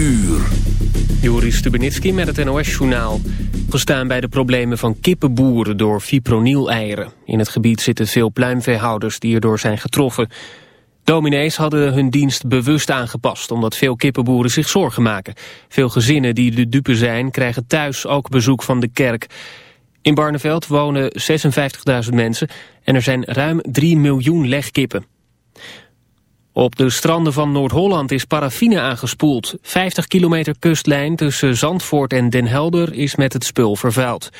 uur. Joris Stubenitski met het NOS-journaal. Gestaan bij de problemen van kippenboeren door fipronil-eieren. In het gebied zitten veel pluimveehouders die erdoor zijn getroffen. Dominees hadden hun dienst bewust aangepast... omdat veel kippenboeren zich zorgen maken. Veel gezinnen die de dupe zijn krijgen thuis ook bezoek van de kerk. In Barneveld wonen 56.000 mensen... en er zijn ruim 3 miljoen legkippen. Op de stranden van Noord-Holland is paraffine aangespoeld. 50 kilometer kustlijn tussen Zandvoort en Den Helder is met het spul vervuild.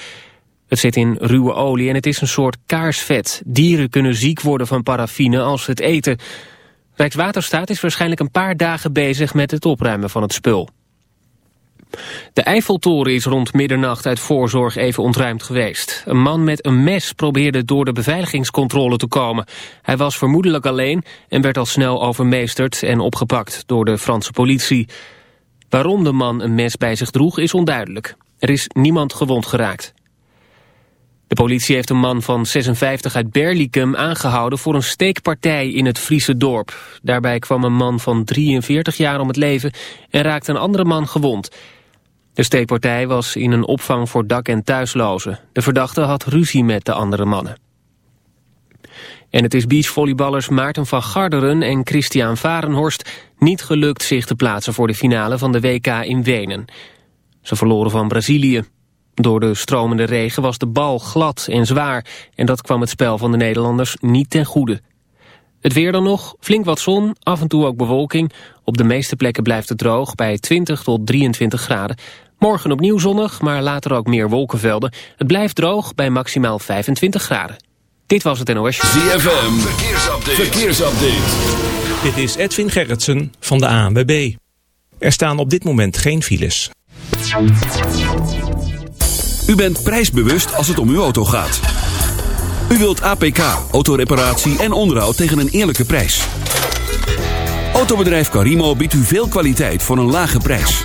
Het zit in ruwe olie en het is een soort kaarsvet. Dieren kunnen ziek worden van paraffine als ze het eten. Rijkswaterstaat is waarschijnlijk een paar dagen bezig met het opruimen van het spul. De Eiffeltoren is rond middernacht uit voorzorg even ontruimd geweest. Een man met een mes probeerde door de beveiligingscontrole te komen. Hij was vermoedelijk alleen en werd al snel overmeesterd en opgepakt door de Franse politie. Waarom de man een mes bij zich droeg is onduidelijk. Er is niemand gewond geraakt. De politie heeft een man van 56 uit Berlicum aangehouden voor een steekpartij in het Friese dorp. Daarbij kwam een man van 43 jaar om het leven en raakte een andere man gewond. De steekpartij was in een opvang voor dak- en thuislozen. De verdachte had ruzie met de andere mannen. En het is beachvolleyballers Maarten van Garderen en Christian Varenhorst niet gelukt zich te plaatsen voor de finale van de WK in Wenen. Ze verloren van Brazilië. Door de stromende regen was de bal glad en zwaar en dat kwam het spel van de Nederlanders niet ten goede. Het weer dan nog, flink wat zon, af en toe ook bewolking. Op de meeste plekken blijft het droog bij 20 tot 23 graden. Morgen opnieuw zonnig, maar later ook meer wolkenvelden. Het blijft droog bij maximaal 25 graden. Dit was het NOS. ZFM, verkeersupdate. verkeersupdate. Dit is Edwin Gerritsen van de ANWB. Er staan op dit moment geen files. U bent prijsbewust als het om uw auto gaat. U wilt APK, autoreparatie en onderhoud tegen een eerlijke prijs. Autobedrijf Carimo biedt u veel kwaliteit voor een lage prijs.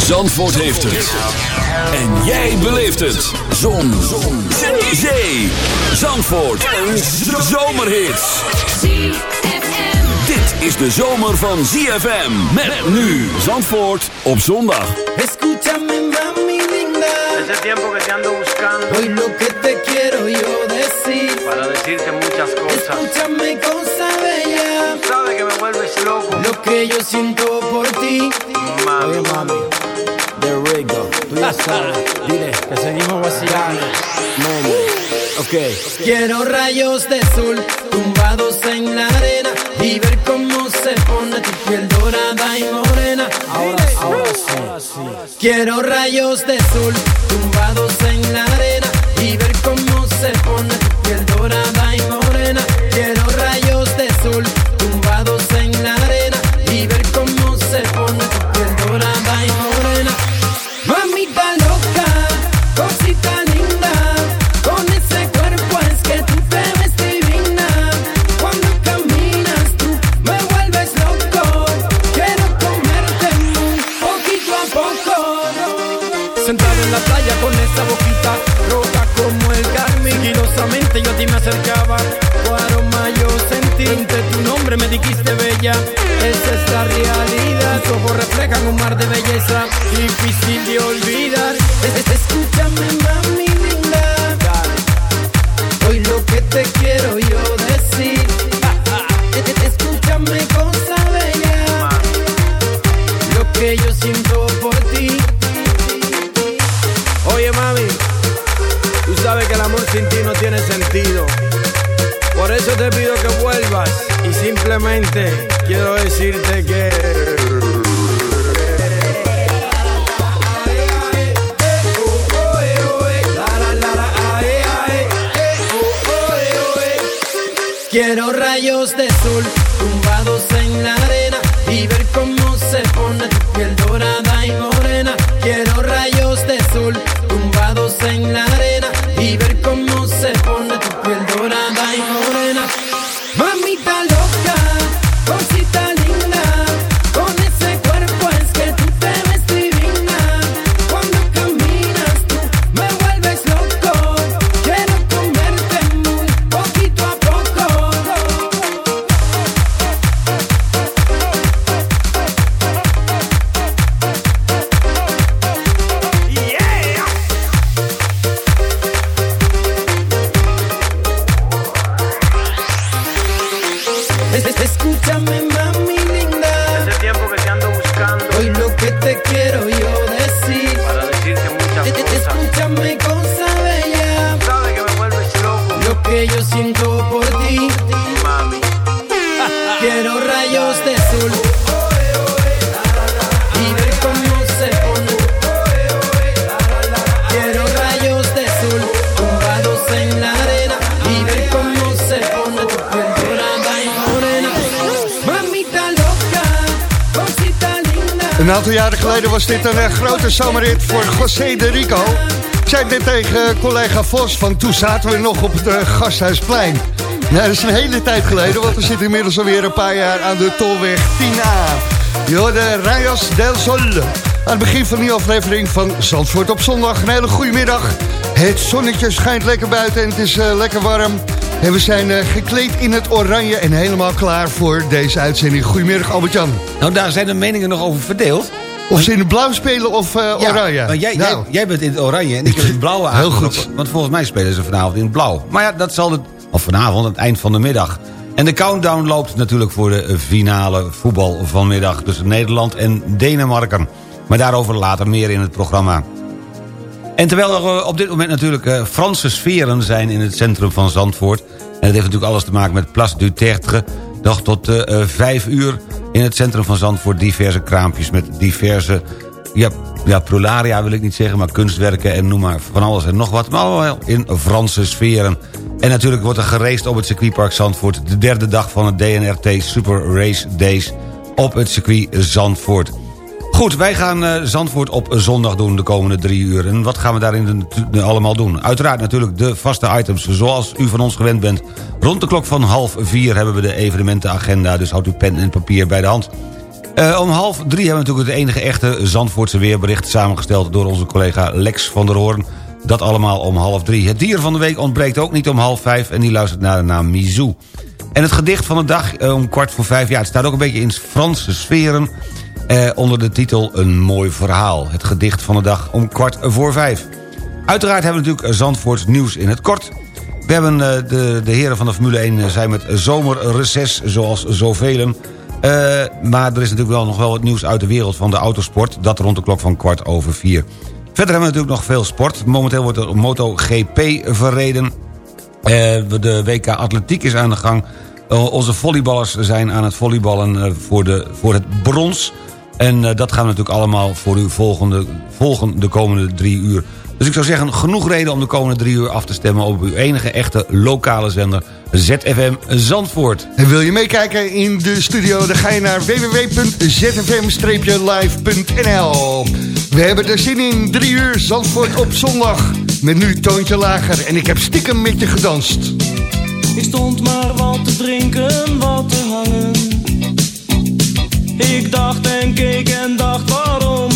Zandvoort heeft het. En jij beleeft het. Zon. Zon. Zee. Zandvoort. Een zomerhit. Dit is de zomer van ZFM. Met nu Zandvoort op zondag. Escúchame mami linda. Hace tiempo que te ando buscando Hoy lo que te quiero yo decir. para decirte muchas cosas. Escúchame cosa bella. Sabes que me vuelves loco, Lo que yo siento por ti. mami. mami. The Rigo. Tú ya sabes. Dile que seguimos vacilando. Mami. Ok. Quiero rayos de sol tumbados en la arena y ver cómo se pone tu piel dorada y morena. Ahora, ahora sí. Quiero rayos de sol tumbados en la arena y ver cómo se pone tu piel dorada y een eh, grote zomerrit voor José de Rico. Ik zei net tegen eh, collega Vos, van toen zaten we nog op het eh, Gasthuisplein. Nou, dat is een hele tijd geleden, want we zitten inmiddels alweer een paar jaar aan de Tolweg 10A. Je hoorde Rayos del Sol. Aan het begin van die aflevering van Zandvoort op zondag. Een hele goede middag. Het zonnetje schijnt lekker buiten en het is lekker warm. En we zijn gekleed in het oranje en helemaal klaar voor deze uitzending. Goedemiddag Albert-Jan. Nou, daar zijn de meningen nog over verdeeld. Of ze in het blauw spelen of eh, oranje. maar jij, Nou, jij, jij bent in het oranje en ik ben in het blauwe Heel goed. Want volgens mij spelen ze vanavond in het blauw. Maar ja, dat zal het... Of vanavond, aan het eind van de middag. En de countdown loopt natuurlijk voor de finale voetbal vanmiddag... tussen Nederland en Denemarken. Maar daarover later meer in het programma. En terwijl er eh, op dit moment natuurlijk eh, Franse sferen zijn in het centrum van Zandvoort... en dat heeft natuurlijk alles te maken met Place du Tertre... nog tot vijf uur in het centrum van Zandvoort diverse kraampjes... met diverse, ja, ja, prularia wil ik niet zeggen... maar kunstwerken en noem maar van alles en nog wat... maar allemaal in Franse sferen. En natuurlijk wordt er geraced op het circuitpark Zandvoort... de derde dag van het DNRT Super Race Days op het circuit Zandvoort... Goed, wij gaan eh, Zandvoort op zondag doen de komende drie uur. En wat gaan we daarin allemaal doen? Uiteraard natuurlijk de vaste items zoals u van ons gewend bent. Rond de klok van half vier hebben we de evenementenagenda... dus houdt uw pen en papier bij de hand. Eh, om half drie hebben we natuurlijk het enige echte Zandvoortse weerbericht... samengesteld door onze collega Lex van der Hoorn. Dat allemaal om half drie. Het dier van de week ontbreekt ook niet om half vijf... en die luistert naar de naam Mizou. En het gedicht van de dag eh, om kwart voor vijf... ja, het staat ook een beetje in Franse sferen... Eh, onder de titel Een mooi verhaal. Het gedicht van de dag om kwart voor vijf. Uiteraard hebben we natuurlijk Zandvoorts nieuws in het kort. We hebben eh, de, de heren van de Formule 1 zijn met zomerreces, zoals zoveel. Eh maar er is natuurlijk wel nog wel wat nieuws uit de wereld van de autosport. Dat rond de klok van kwart over vier. Verder hebben we natuurlijk nog veel sport. Momenteel wordt er MotoGP verreden. Eh, de WK Atletiek is aan de gang. Eh, onze volleyballers zijn aan het volleyballen eh, voor, de, voor het brons. En eh, dat gaan we natuurlijk allemaal voor u volgende, volgen de komende drie uur. Dus ik zou zeggen, genoeg reden om de komende drie uur af te stemmen... op uw enige echte lokale zender ZFM Zandvoort. En wil je meekijken in de studio, dan ga je naar www.zfm-live.nl. We hebben er zin in, drie uur Zandvoort op zondag. Met nu toontje lager en ik heb stiekem met je gedanst. Ik stond maar wat te drinken, wat te hangen. Ik dacht en keek en dacht waarom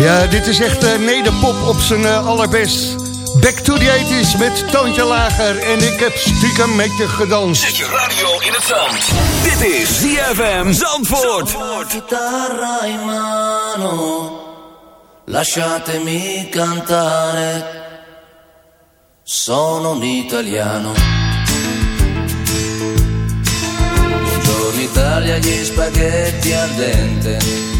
Ja, dit is echt uh, nederpop op zijn uh, allerbest. Back to the 80s met Toontje Lager. En ik heb stiekem met je gedanst. Zet je radio in het zand. Dit is ZFM Zandvoort. Chitarra in mano, lasciatemi cantare. Sono un italiano. Buongiorno Italia, gli spaghetti al dente.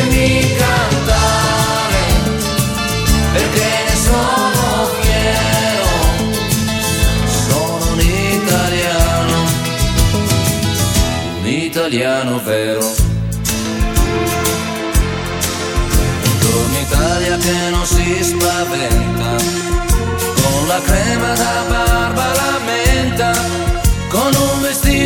lasciatemi cantare perché ne sono fiero, sono un italiano, un italiano vero. Buongiorno Italia che non si spaventa, con la crema da barba la menta, un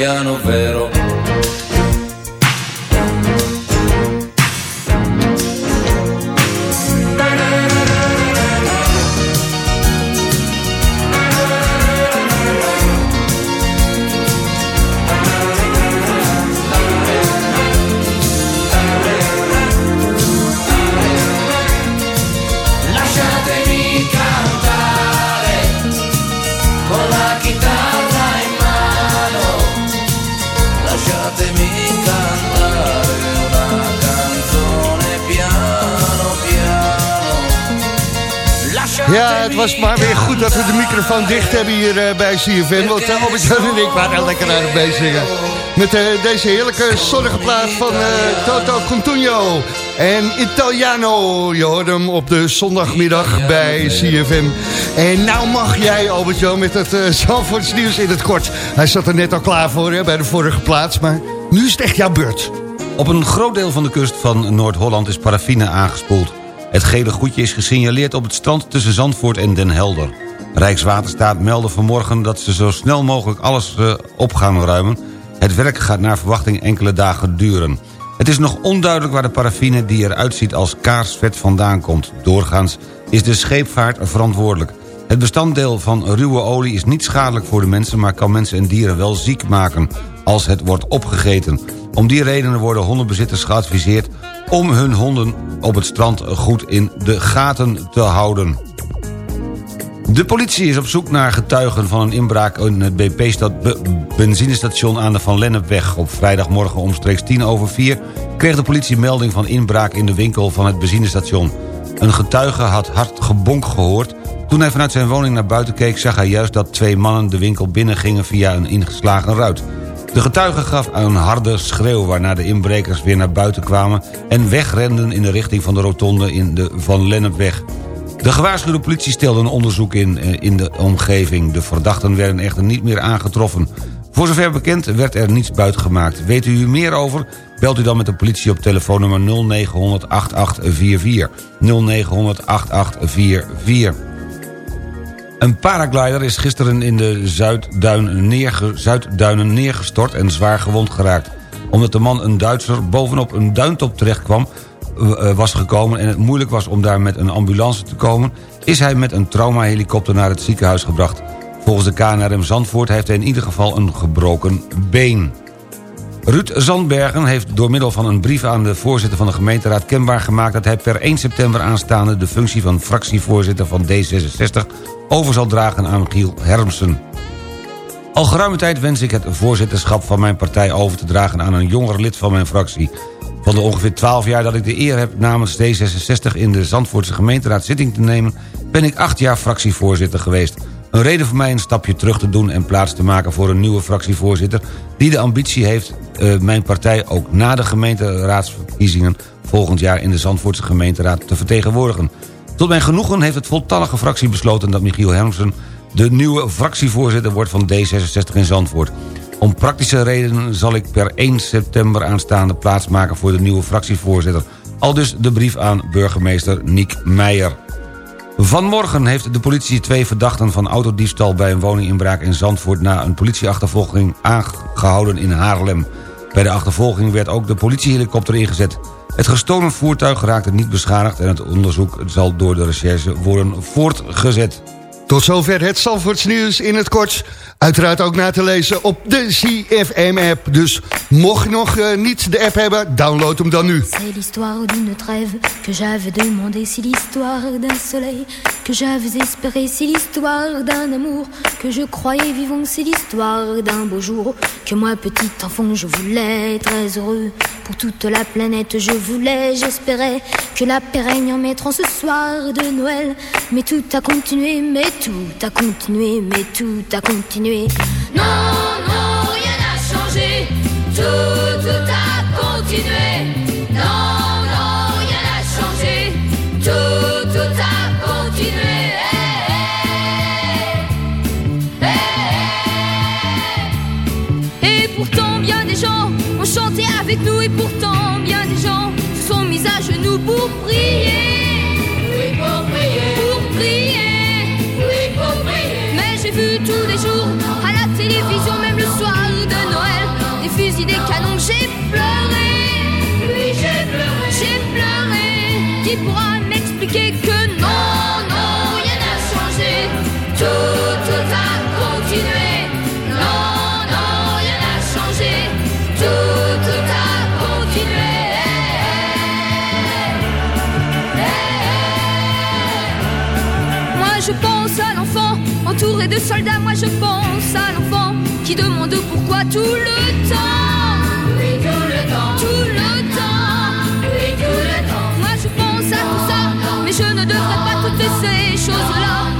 italiano vero. Microfoon dicht hebben hier eh, bij CFM. Want uh, Albert-Jan en ik waren lekker aan het bezig. Met eh, deze heerlijke zonnige plaat van eh, Toto Contugno en Italiano. Je hoort hem op de zondagmiddag bij CFM. En nou mag jij, Albert-Jan, met het uh, nieuws in het kort. Hij zat er net al klaar voor hè, bij de vorige plaats, maar nu is het echt jouw beurt. Op een groot deel van de kust van Noord-Holland is paraffine aangespoeld. Het gele goedje is gesignaleerd op het strand tussen Zandvoort en Den Helder. Rijkswaterstaat meldde vanmorgen dat ze zo snel mogelijk alles uh, op gaan ruimen. Het werk gaat naar verwachting enkele dagen duren. Het is nog onduidelijk waar de paraffine die eruit ziet als kaarsvet vandaan komt. Doorgaans is de scheepvaart verantwoordelijk. Het bestanddeel van ruwe olie is niet schadelijk voor de mensen... maar kan mensen en dieren wel ziek maken als het wordt opgegeten. Om die redenen worden hondenbezitters geadviseerd... om hun honden op het strand goed in de gaten te houden. De politie is op zoek naar getuigen van een inbraak in het BP-benzinestation aan de Van Lennepweg. Op vrijdagmorgen omstreeks 10 over 4 kreeg de politie melding van inbraak in de winkel van het benzinestation. Een getuige had hard gebonk gehoord. Toen hij vanuit zijn woning naar buiten keek zag hij juist dat twee mannen de winkel binnengingen via een ingeslagen ruit. De getuige gaf een harde schreeuw waarna de inbrekers weer naar buiten kwamen... en wegrenden in de richting van de rotonde in de Van Lennepweg. De gewaarschuwde politie stelde een onderzoek in, in de omgeving. De verdachten werden echter niet meer aangetroffen. Voor zover bekend werd er niets buitgemaakt. Weet u meer over? Belt u dan met de politie op telefoonnummer 0900 8844. 0900 8844. Een paraglider is gisteren in de Zuidduin neerge, Zuidduinen neergestort en zwaar gewond geraakt. Omdat de man een Duitser bovenop een duintop terecht kwam was gekomen... en het moeilijk was om daar met een ambulance te komen... is hij met een traumahelikopter naar het ziekenhuis gebracht. Volgens de KNRM Zandvoort heeft hij in ieder geval een gebroken been. Ruud Zandbergen heeft door middel van een brief aan de voorzitter van de gemeenteraad... kenbaar gemaakt dat hij per 1 september aanstaande... de functie van fractievoorzitter van D66 over zal dragen aan Giel Hermsen. Al geruime tijd wens ik het voorzitterschap van mijn partij over te dragen... aan een jonger lid van mijn fractie... Van de ongeveer 12 jaar dat ik de eer heb namens D66 in de Zandvoortse gemeenteraad zitting te nemen... ben ik acht jaar fractievoorzitter geweest. Een reden voor mij een stapje terug te doen en plaats te maken voor een nieuwe fractievoorzitter... die de ambitie heeft uh, mijn partij ook na de gemeenteraadsverkiezingen... volgend jaar in de Zandvoortse gemeenteraad te vertegenwoordigen. Tot mijn genoegen heeft het voltallige fractie besloten dat Michiel Hermsen... de nieuwe fractievoorzitter wordt van D66 in Zandvoort. Om praktische redenen zal ik per 1 september aanstaande plaatsmaken voor de nieuwe fractievoorzitter. Al dus de brief aan burgemeester Niek Meijer. Vanmorgen heeft de politie twee verdachten van autodiefstal bij een woninginbraak in Zandvoort... na een politieachtervolging aangehouden in Haarlem. Bij de achtervolging werd ook de politiehelikopter ingezet. Het gestolen voertuig raakte niet beschadigd... en het onderzoek zal door de recherche worden voortgezet. Tot zover het Zandvoorts nieuws in het kort. Uiteraard ook na te lezen op de CFM-app. Dus mocht je nog uh, niet de app hebben, download hem dan nu. C'est l'histoire d'une trêve que j'avais demandé. C'est l'histoire d'un soleil que j'avais espéré. C'est l'histoire d'un amour que je croyais vivant. C'est l'histoire d'un beau jour que moi, petit enfant, je voulais très heureux. Pour toute la planète, je voulais, j'espérais que la paix règne en mettant ce soir de Noël. Mais tout a continué, mais tout a continué, mais tout a continué. Non, non, rien n'a changé. Tout, tout a continué. Non, non, rien n'a changé. Tout, tout a continué. Et pourtant, bien des gens ont chanté avec nous. Et pourtant, entouré de soldats, moi je pense à l'enfant qui demande pourquoi tout le temps. Oui, tout le temps. Tout le temps. Oui, tout le temps. Moi je pense à tout ça, mais je ne devrais pas toutes ces choses-là.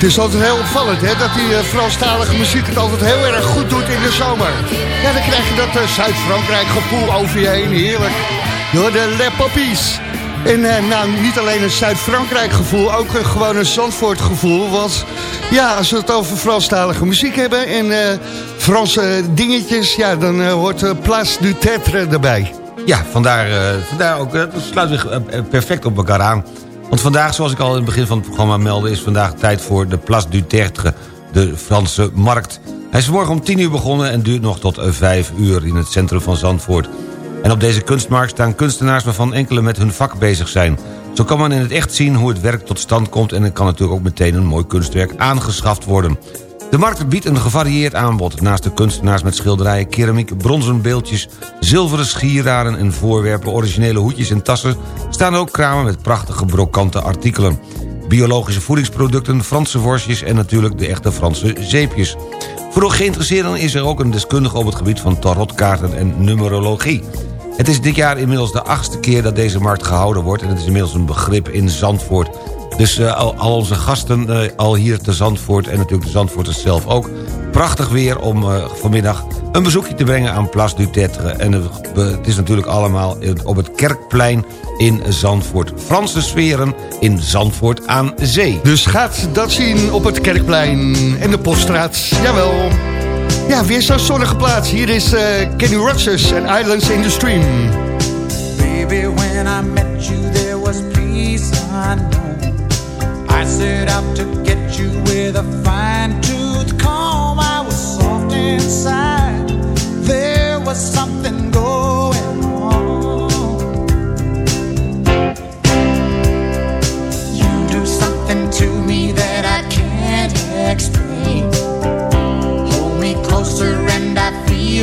Het is altijd heel opvallend hè, dat die eh, Franstalige muziek het altijd heel erg goed doet in de zomer. Ja, dan krijg je dat eh, Zuid-Frankrijk gevoel over je heen. Heerlijk. Door de Le Poppies. En eh, nou, niet alleen een Zuid-Frankrijk gevoel, ook gewoon een Zandvoort gevoel. Want ja, als we het over Franstalige muziek hebben en Franse dingetjes... ja, dan eh, hoort Place du Tetre erbij. Ja, vandaar, vandaar ook, dat sluit zich perfect op elkaar aan. Want vandaag, zoals ik al in het begin van het programma meldde... is vandaag tijd voor de Place du Tertre, de Franse markt. Hij is morgen om 10 uur begonnen en duurt nog tot eh, 5 uur... in het centrum van Zandvoort. En op deze kunstmarkt staan kunstenaars waarvan enkele met hun vak bezig zijn. Zo kan men in het echt zien hoe het werk tot stand komt... en er kan natuurlijk ook meteen een mooi kunstwerk aangeschaft worden. De markt biedt een gevarieerd aanbod. Naast de kunstenaars met schilderijen, keramiek, bronzen beeldjes... zilveren schierraden en voorwerpen, originele hoedjes en tassen... staan ook kramen met prachtige brokante artikelen. Biologische voedingsproducten, Franse worstjes... en natuurlijk de echte Franse zeepjes. Voor de geïnteresseerden is er ook een deskundige op het gebied van tarotkaarten en numerologie. Het is dit jaar inmiddels de achtste keer dat deze markt gehouden wordt... en het is inmiddels een begrip in Zandvoort. Dus eh, al, onze gasten eh, al hier te Zandvoort en natuurlijk de Zandvoorters zelf ook... prachtig weer om eh, vanmiddag een bezoekje te brengen aan Place du Tetre. En het is natuurlijk allemaal op het Kerkplein in Zandvoort. Franse sferen in Zandvoort aan zee. Dus gaat dat zien op het Kerkplein en de Poststraat. Jawel. Ja, weer zo'n zonnige plaats. Hier is eh, Kenny Rogers en Islands in the Stream. Baby, when I met you, there was peace unknown. I set out to get you with a fine tooth comb. I was soft inside. There was something going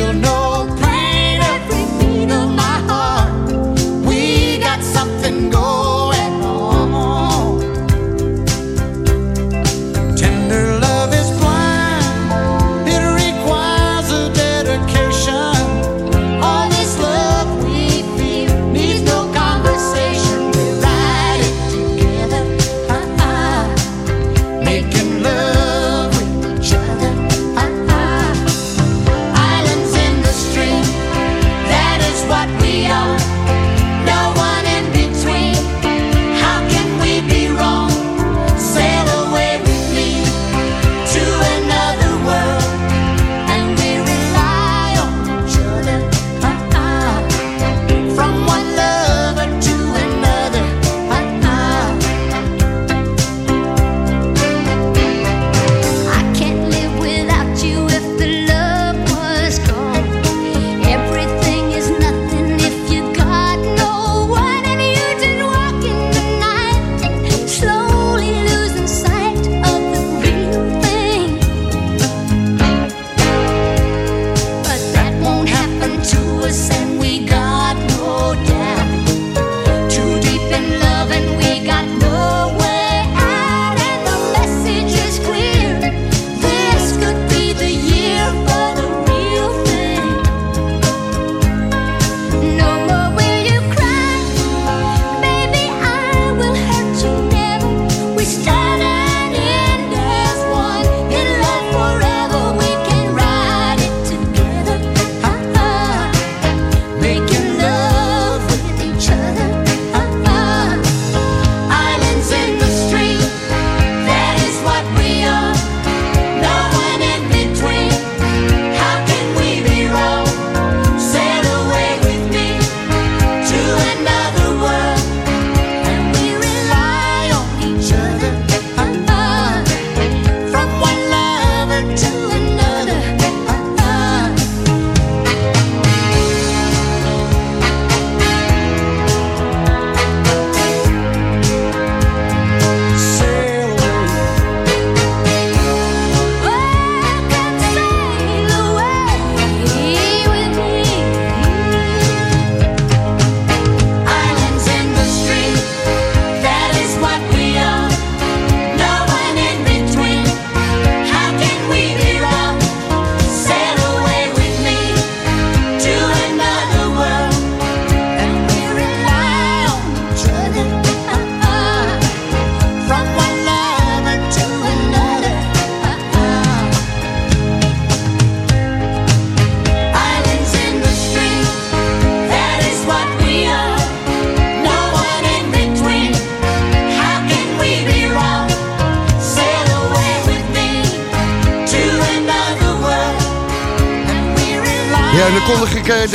you'll know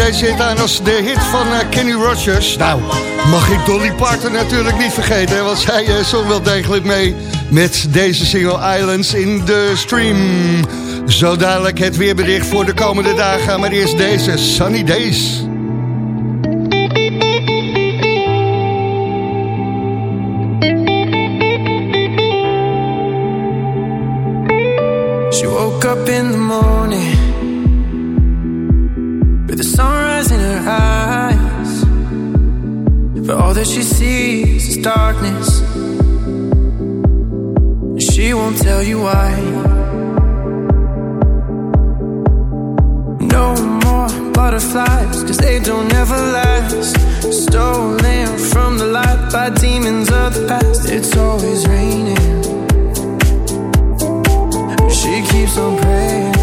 deze hit aan als de hit van eh, Kenny Rogers. Nou, mag ik Dolly Parton natuurlijk niet vergeten, want zij uh, zong wel degelijk mee met deze single Islands in the Stream. Zo dadelijk het weerbericht voor de komende dagen, maar eerst deze Sunny Days. Always raining. She keeps on praying.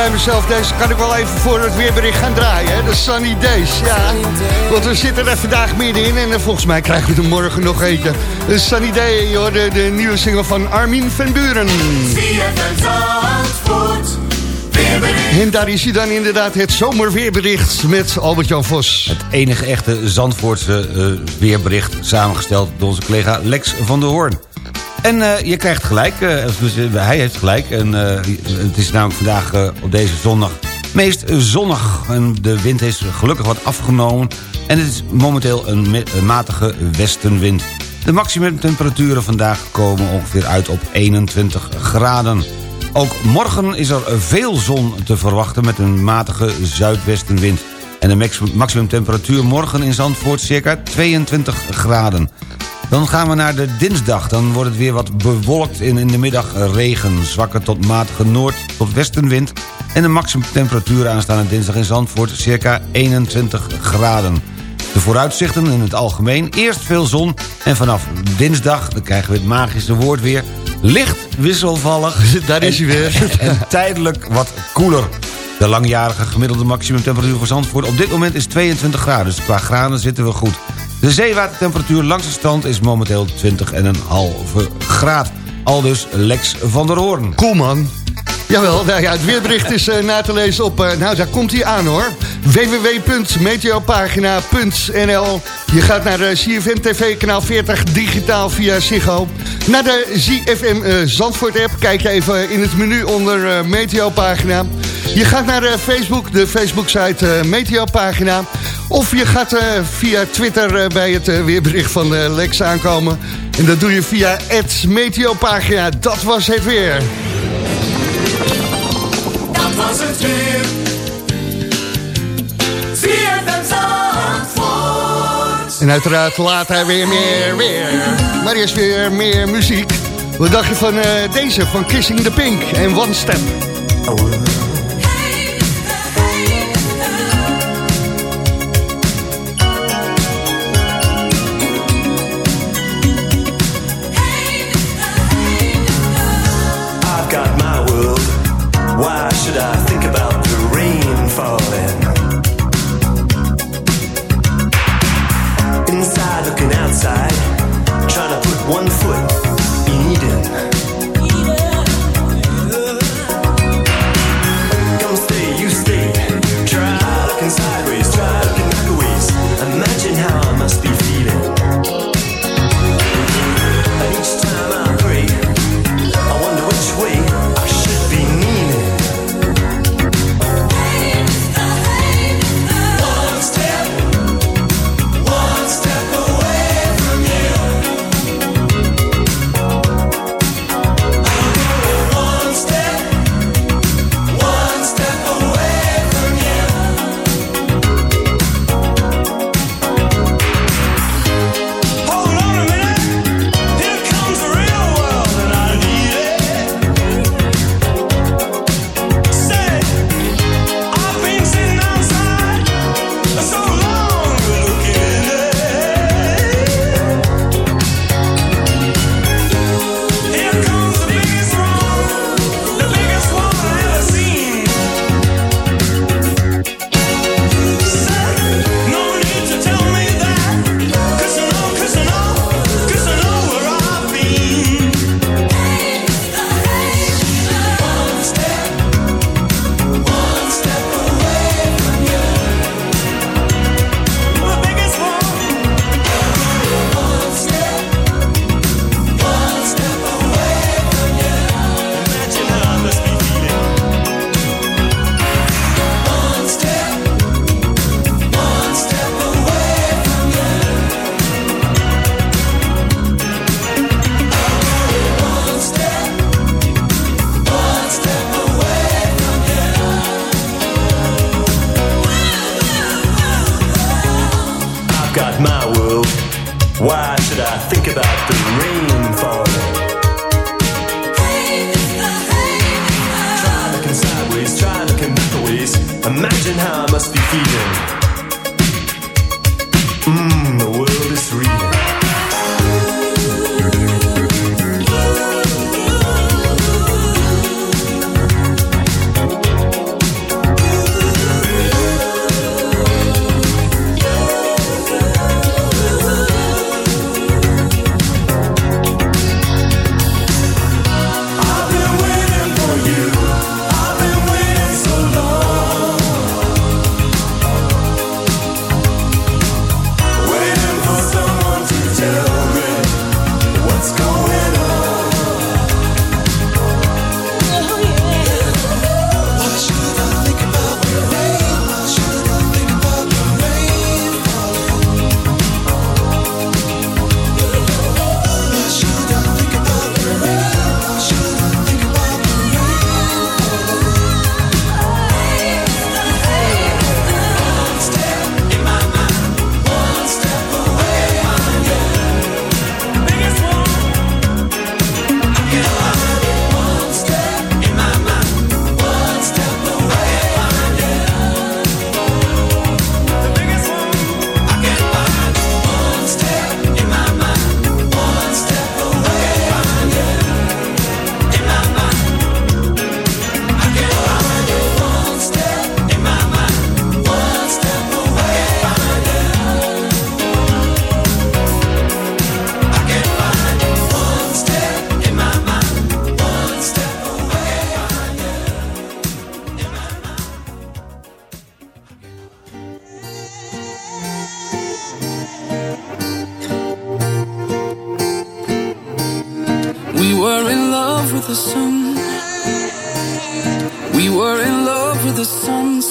Bij mezelf, deze kan ik wel even voor het weerbericht gaan draaien. De Sunny Days, ja. Want we zitten er vandaag middenin en eh, volgens mij krijgen we er morgen nog eten. De Sunny Day, joh, de, de nieuwe single van Armin van Buren. En daar is hij dan inderdaad het zomerweerbericht met Albert-Jan Vos. Het enige echte Zandvoortse eh, weerbericht samengesteld door onze collega Lex van der Hoorn. En eh, je krijgt gelijk, eh, dus, eh, hij heeft gelijk. En, het is namelijk vandaag op deze zondag meest zonnig. En de wind is gelukkig wat afgenomen. En het is momenteel een, een matige westenwind. De maximumtemperaturen vandaag komen ongeveer uit op 21 graden. Ook morgen is er veel zon te verwachten met een matige zuidwestenwind. En de max- maximumtemperatuur morgen in Zandvoort circa 22 graden. Dan gaan we naar de dinsdag. Dan wordt het weer wat bewolkt in, in de middag regen. Zwakke tot matige noord- tot westenwind. En de maximumtemperatuur aanstaande dinsdag in Zandvoort circa 21 graden. De vooruitzichten in het algemeen. Eerst veel zon en vanaf dinsdag, dan krijgen we het magische woord weer... licht wisselvallig. Daar is hij weer. En tijdelijk wat koeler. De langjarige gemiddelde maximumtemperatuur voor Zandvoort op dit moment is 22 graden. Dus qua graden zitten we goed. De zeewatertemperatuur langs de strand is momenteel 20,5 graad. Al dus Lex van der Hoorn. Cool man. Jawel, nou ja, het weerbericht is eh, na te lezen op... Eh, nou, daar komt hij aan hoor. www.meteopagina.nl Je gaat naar eh, CFM TV, kanaal 40, digitaal via Ziggo. Naar de ZFM Zandvoort app. Kijk even in het menu onder Meteopagina. Je gaat naar Facebook, de Facebook-site Meteopagina. Of je gaat via Twitter bij het weerbericht van Lex aankomen. En dat doe je via @meteopagina. Dat was het weer was het weer. ZFM En uiteraard laat hij weer meer, weer. Maar eerst weer meer muziek. Wat dacht je van eh, deze, van Kissing the Pink en One Step? Oh,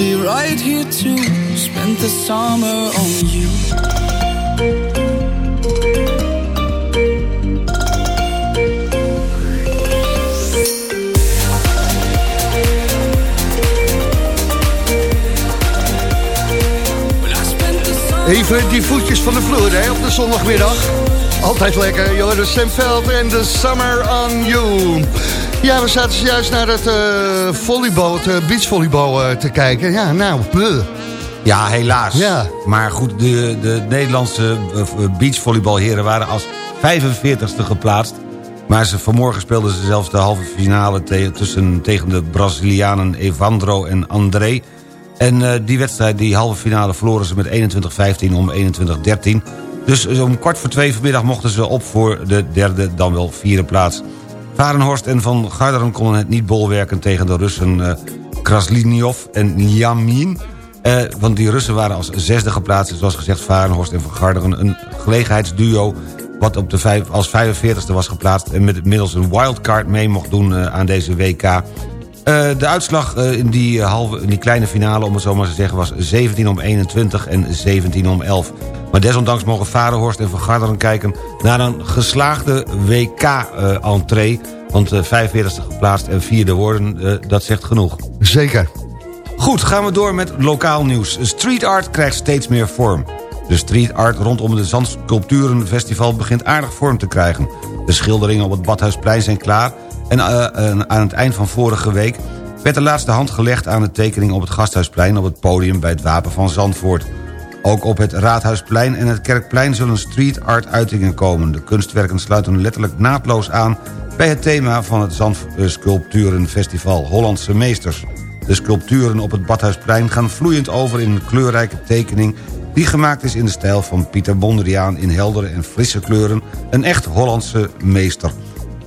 be right here to spend the summer on you. Even die voetjes van de vloer hè, op de zondagmiddag. Altijd lekker, joh, de Stemveld en de Summer on You. Ja, we zaten juist naar het eh volleybal, het eh, beachvolleybal eh, te kijken. Ja, nou, bleh. Ja, helaas. Ja. Maar goed, de, de Nederlandse beachvolleybalheren waren als 45ste geplaatst. Maar ze, vanmorgen speelden ze zelfs de halve finale te- tussen, tegen de Brazilianen Evandro en André. En die wedstrijd, die halve finale, verloren ze met 21-15 om 21-13. Dus om kwart voor twee vanmiddag mochten ze op voor de derde, dan wel vierde plaats. Varenhorst en Van Garderen konden het niet bolwerken tegen de Russen eh Kraslinov en Yamin. Eh, want die Russen waren als zesde geplaatst. Zoals gezegd, Varenhorst en Van Garderen. Een gelegenheidsduo wat op de vijf, als 45ste was geplaatst... en met middels een wildcard mee mocht doen eh, aan deze WK. De uitslag in, die, halve, in die kleine finale, om het zo maar te zeggen... was 17 om 21 en 17 om 11. Maar desondanks mogen Varenhorst en Van Garderen kijken... naar een geslaagde WK-entree. want eh 45ste geplaatst en vierde worden, eh, dat zegt genoeg. Zeker. Goed, gaan we door met lokaal nieuws. Street art krijgt steeds meer vorm. De street art rondom het Zandsculpturenfestival begint aardig vorm te krijgen. De schilderingen op het Badhuisplein zijn klaar... en eh, eh, aan het eind van vorige week werd de laatste hand gelegd aan de tekening op het Gasthuisplein... op het podium bij het Wapen van Zandvoort. Ook op het Raadhuisplein en het Kerkplein zullen street art uitingen komen. De kunstwerken sluiten letterlijk naadloos aan... bij het thema van het Zandsculpturenfestival Hollandse Meesters. De sculpturen op het Badhuisplein gaan vloeiend over in een kleurrijke tekening... die gemaakt is in de stijl van Pieter Mondriaan in heldere en frisse kleuren... een echt Hollandse meester.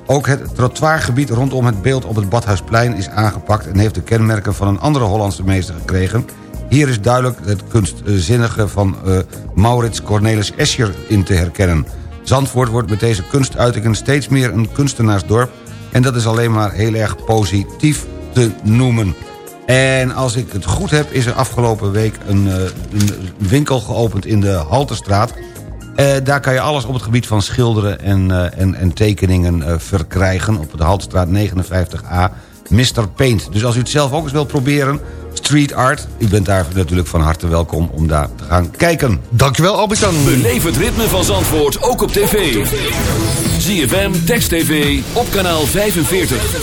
Ook het trottoirgebied rondom het beeld op het Badhuisplein is aangepakt... en heeft de kenmerken van een andere Hollandse meester gekregen. Hier is duidelijk het kunstzinnige van eh, Maurits Cornelis Escher in te herkennen. Zandvoort wordt met deze kunstuitingen steeds meer een kunstenaarsdorp... en dat is alleen maar heel erg positief te noemen. En als ik het goed heb, is er afgelopen week een, eh, een winkel geopend in de Halterstraat. Eh, daar kan je alles op het gebied van schilderen en, en, en tekeningen verkrijgen... op de Halterstraat 59A, Mr. Paint. Dus als u het zelf ook eens wilt proberen, street art. U bent daar natuurlijk van harte welkom om daar te gaan kijken. Dankjewel Albert-Jan. Beleef het ritme van Zandvoort ook op tv. ZFM, Text TV, op kanaal 45.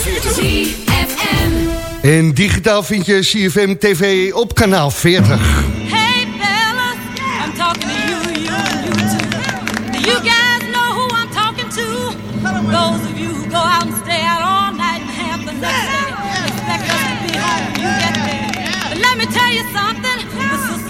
En digitaal vind je CFM TV op kanaal 40. Hey Bella, I'm talking to you, you, you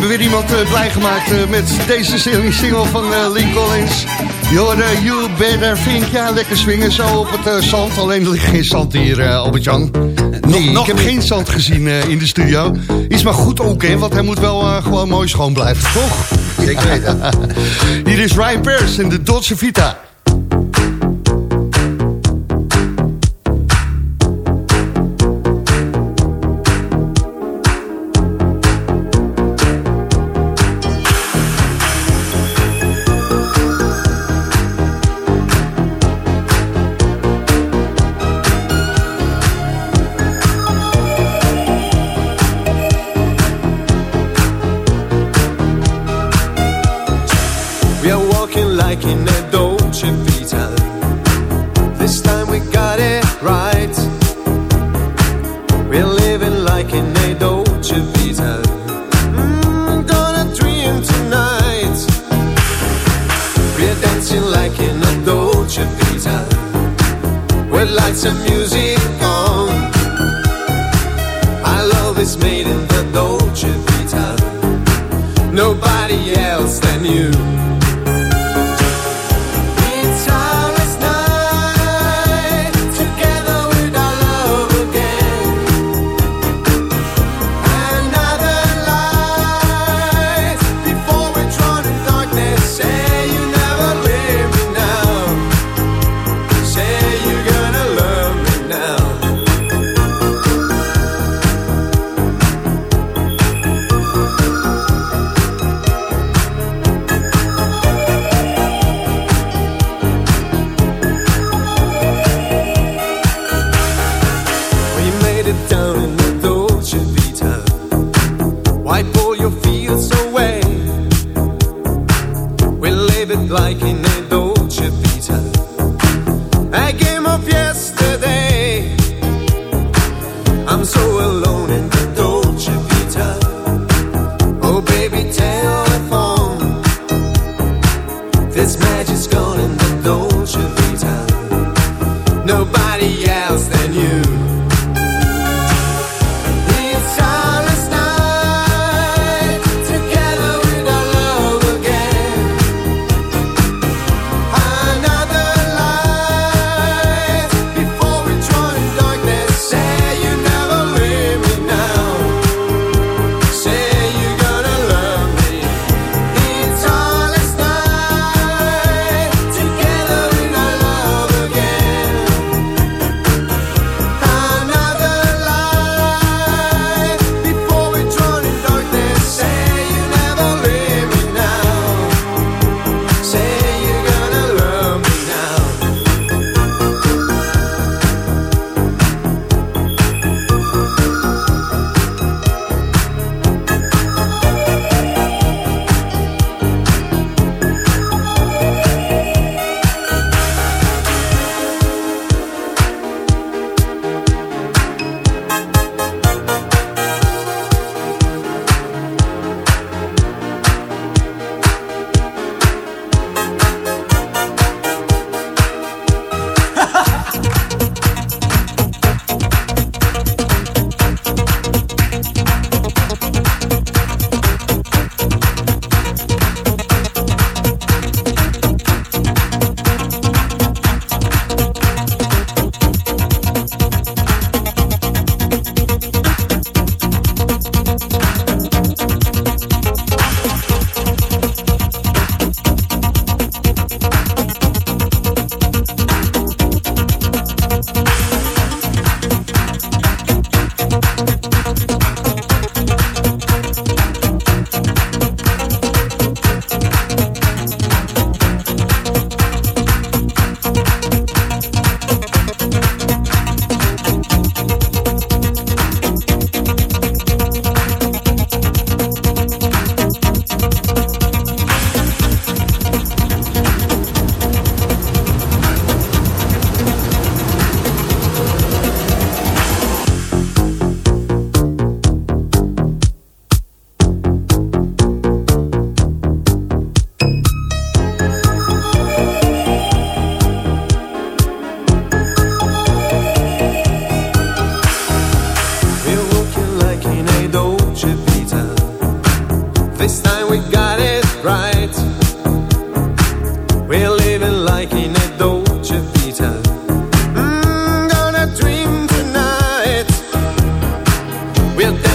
hebben weer iemand eh, blij gemaakt eh, met deze single van eh, Link Collins. Jorden, you better think. Ja, lekker swingen zo op het zand. Alleen er ligt geen zand hier, Albert-Jan. Nee, nog, ik heb geen zand gezien in de studio. Is maar goed ook, hè, want hij moet wel gewoon mooi schoon blijven, toch? Zeker weten. hier is Ryan Pers in de Dolce Vita.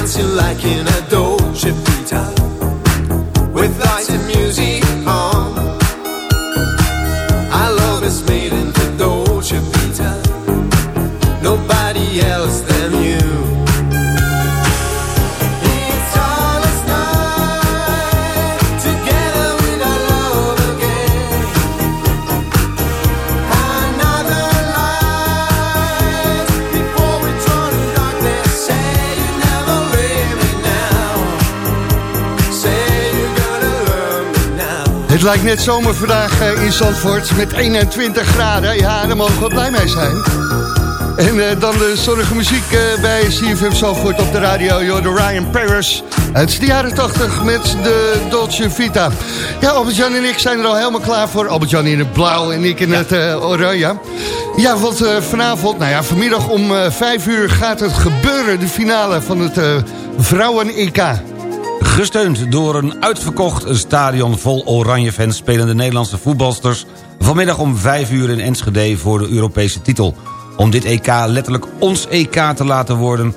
Dancing like in a Dolce lijkt net zomer vandaag eh, in Zandvoort met 21 graden. Ja, daar mogen we blij mee zijn. En eh, dan de zonnige muziek eh, bij CFM Zandvoort op de radio. Joh, de Ryan Paris uit de jaren 80 met de Dolce Vita. Ja, Albert-Jan en ik zijn er al helemaal klaar voor. Albert-Jan in het blauw en ik in het oranje. Ja, want vanavond, nou ja, vanmiddag om eh 5 uur gaat het gebeuren. De finale van het Vrouwen-EK. Gesteund door een uitverkocht stadion vol oranje fans... spelen de Nederlandse voetbalsters vanmiddag om 5 uur in Enschede voor de Europese titel. Om dit EK letterlijk ons EK te laten worden...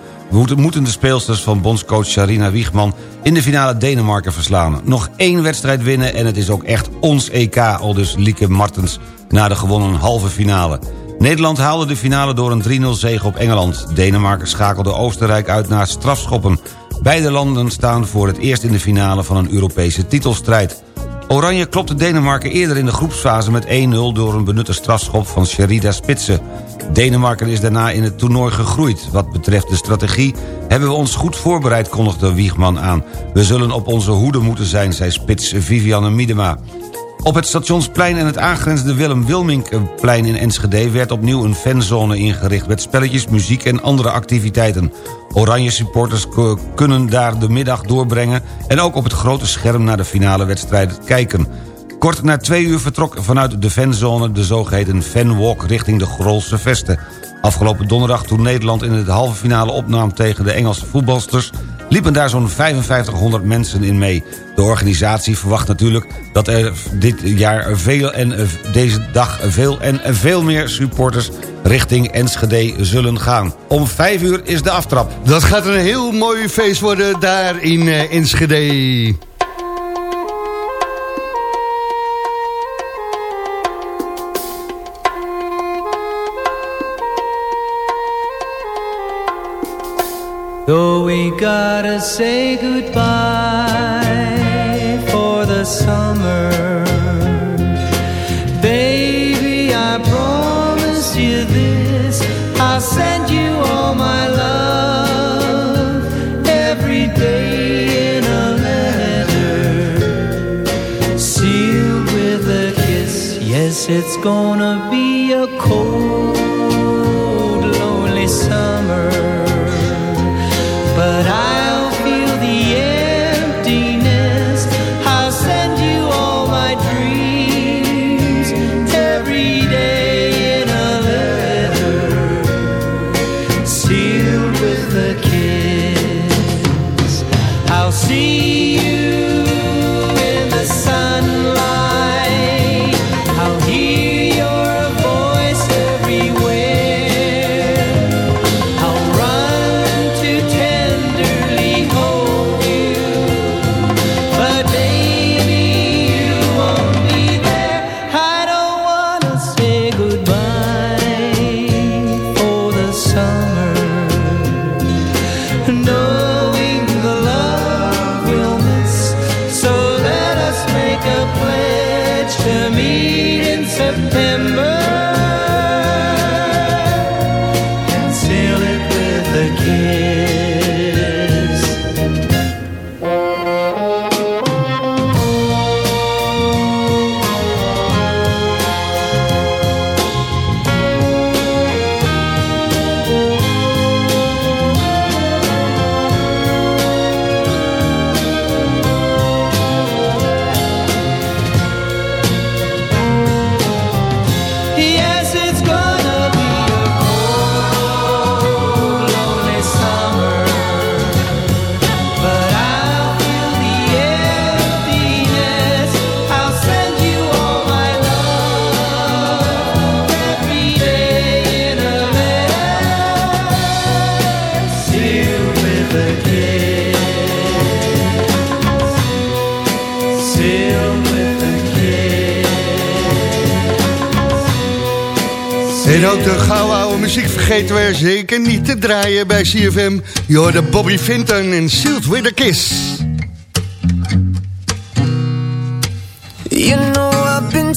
moeten de speelsters van bondscoach Sharina Wiegman... in de finale Denemarken verslaan. Nog één wedstrijd winnen en het is ook echt ons EK... al dus Lieke Martens na de gewonnen halve finale. Nederland haalde de finale door een 3-0 zege op Engeland. Denemarken schakelde Oostenrijk uit naar strafschoppen. Beide landen staan voor het eerst in de finale van een Europese titelstrijd. Oranje klopte Denemarken eerder in de groepsfase met 1-0... door een benutte strafschop van Sherida Spitsen. Denemarken is daarna in het toernooi gegroeid. Wat betreft de strategie hebben we ons goed voorbereid, kondigde Wiegman aan. We zullen op onze hoede moeten zijn, zei spits Vivianne Miedema. Op het Stationsplein en het aangrenzende Willem-Wilminkplein in Enschede... werd opnieuw een fanzone ingericht met spelletjes, muziek en andere activiteiten. Oranje supporters kunnen daar de middag doorbrengen... en ook op het grote scherm naar de finale wedstrijd kijken. Kort na twee uur vertrok vanuit de fanzone de zogeheten fanwalk richting de Grolse Vesten. Afgelopen donderdag toen Nederland in de halve finale opnam tegen de Engelse voetbalsters... liepen daar zo'n 5500 mensen in mee. De organisatie verwacht natuurlijk dat er dit jaar veel en deze dag veel en veel meer supporters richting Enschede zullen gaan. Om vijf uur is de aftrap. Dat gaat een heel mooi feest worden daar in eh, Enschede. Gotta say goodbye for the summer, baby, I promise you this: I'll send you all my love every day in a letter, sealed with a kiss. Yes, it's gonna be a zeker niet te draaien bij CFM. Je hoorde Bobby Vinton en Sealed with a Kiss.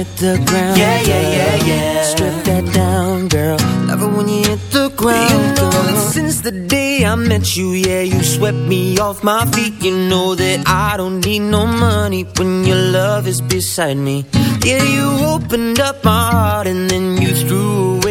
Hit the ground. Yeah, yeah, yeah, yeah. Strip that down, girl. Love it when you hit the ground. You know that since the day I met you, yeah, you swept me off my feet. You know that I don't need no money when your love is beside me. Yeah, you opened up my heart and then you threw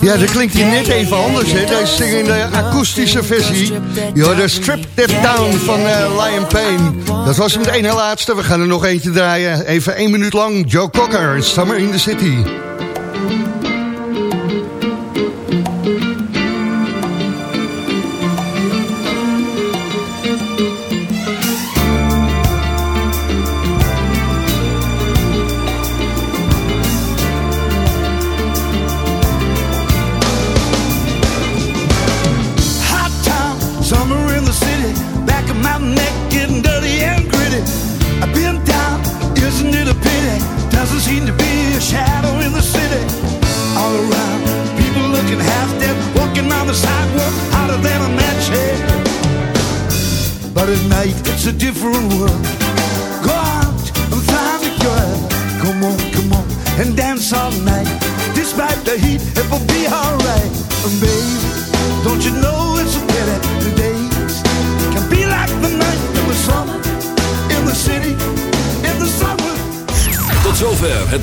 Ja, dat klinkt hier net even anders, hè? Deze zingen in de akoestische versie. Je hoorde Strip That Down van eh, Lion Payne. Dat was hem de ene laatste. We gaan er nog eentje draaien. Even één minuut lang. Joe Cocker, Summer in the City.